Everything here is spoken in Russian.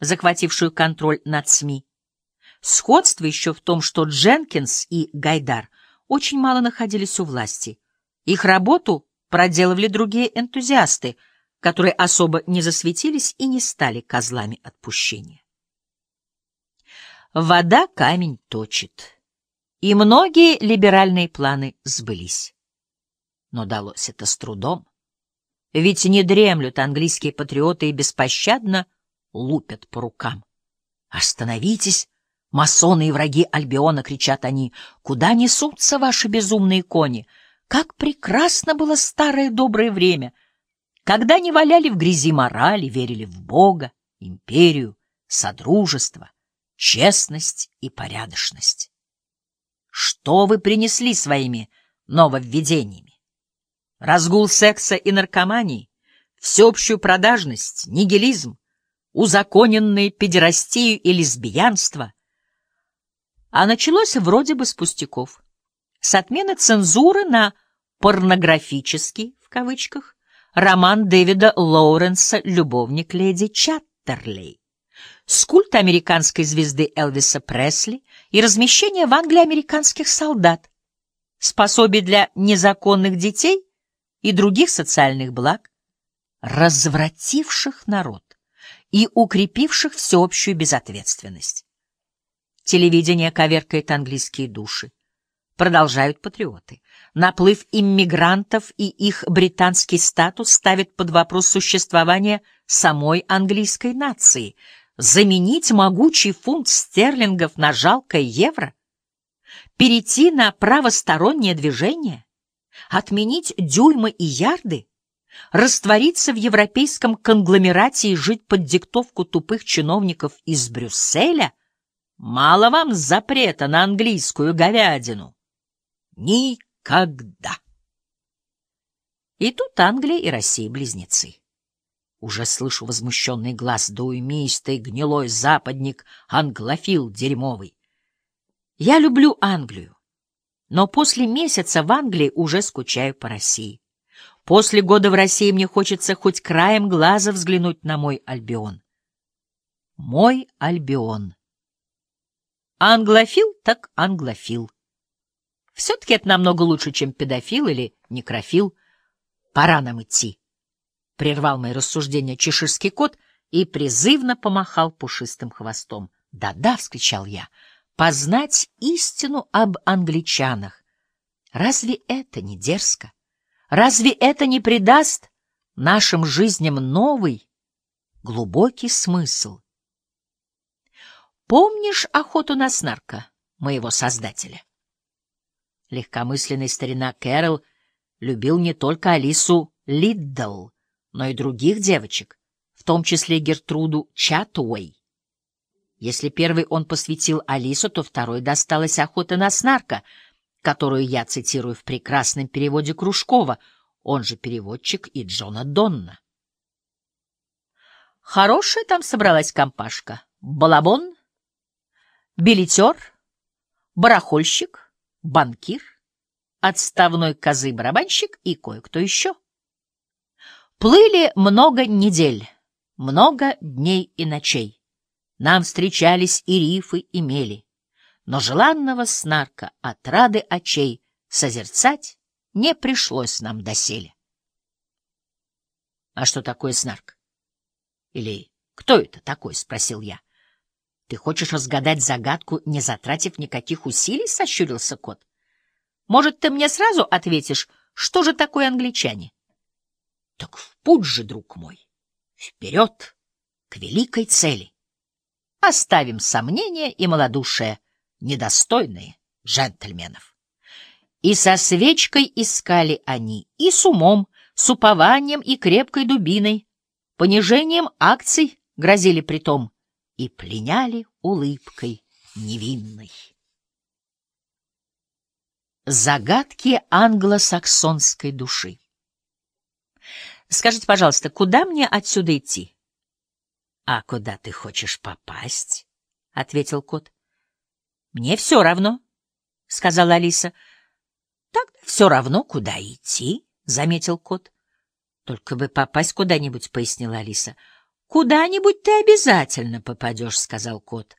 захватившую контроль над СМИ. Сходство еще в том, что Дженкинс и Гайдар очень мало находились у власти. Их работу проделывали другие энтузиасты, которые особо не засветились и не стали козлами отпущения. Вода камень точит, и многие либеральные планы сбылись. Но далось это с трудом, ведь не дремлют английские патриоты и беспощадно лупят по рукам. «Остановитесь!» Масоны и враги Альбиона, кричат они, куда несутся ваши безумные кони? Как прекрасно было старое доброе время, когда не валяли в грязи морали, верили в Бога, империю, содружество, честность и порядочность. Что вы принесли своими нововведениями? Разгул секса и наркомании, всеобщую продажность, нигилизм, узаконенные педерастию и лесбиянство — а началось вроде бы с пустяков. С отмены цензуры на «порнографический» в кавычках роман Дэвида Лоуренса «Любовник леди Чаттерлей», с культа американской звезды Элвиса Пресли и размещение в Англии американских солдат, способий для незаконных детей и других социальных благ, развративших народ и укрепивших всеобщую безответственность. Телевидение коверкает английские души. Продолжают патриоты. Наплыв иммигрантов и их британский статус ставит под вопрос существование самой английской нации. Заменить могучий фунт стерлингов на жалкое евро? Перейти на правостороннее движение? Отменить дюймы и ярды? Раствориться в европейском конгломерате и жить под диктовку тупых чиновников из Брюсселя — Мало вам запрета на английскую говядину. Никогда. И тут Англия и Россия близнецы. Уже слышу возмущенный глаз дуемистый, гнилой западник, англофил дерьмовый. Я люблю Англию, но после месяца в Англии уже скучаю по России. После года в России мне хочется хоть краем глаза взглянуть на мой Альбион. Мой Альбион. Англофил так англофил. Все-таки это намного лучше, чем педофил или некрофил. Пора нам идти. Прервал мои рассуждения чеширский кот и призывно помахал пушистым хвостом. «Да-да!» — вскричал я. «Познать истину об англичанах. Разве это не дерзко? Разве это не придаст нашим жизням новый, глубокий смысл?» Помнишь охоту на снарка, моего создателя? Легкомысленный старина Кэрол любил не только Алису Лиддл, но и других девочек, в том числе Гертруду Чатуэй. Если первый он посвятил Алису, то второй досталась охота на снарка, которую я цитирую в прекрасном переводе Кружкова, он же переводчик и Джона Донна. Хорошая там собралась компашка. Балабон, билетер, барахольщик, банкир, отставной козы-барабанщик и кое-кто еще. Плыли много недель, много дней и ночей. Нам встречались и рифы, и мели, но желанного снарка от рады очей созерцать не пришлось нам доселе. — А что такое снарк? Или кто это такой? — спросил я. — ты хочешь разгадать загадку, не затратив никаких усилий? — сощурился кот. — Может, ты мне сразу ответишь, что же такое англичане? — Так в путь же, друг мой, вперед, к великой цели. Оставим сомнения и малодушие, недостойные джентльменов. И со свечкой искали они, и с умом, с упованием и крепкой дубиной, понижением акций грозили притом — и пленяли улыбкой невинной. Загадки англосаксонской души Скажите, пожалуйста, куда мне отсюда идти? — А куда ты хочешь попасть? — ответил кот. — Мне все равно, — сказала Алиса. — Тогда все равно, куда идти, — заметил кот. — Только бы попасть куда-нибудь, — пояснила Алиса. — «Куда-нибудь ты обязательно попадешь», — сказал кот.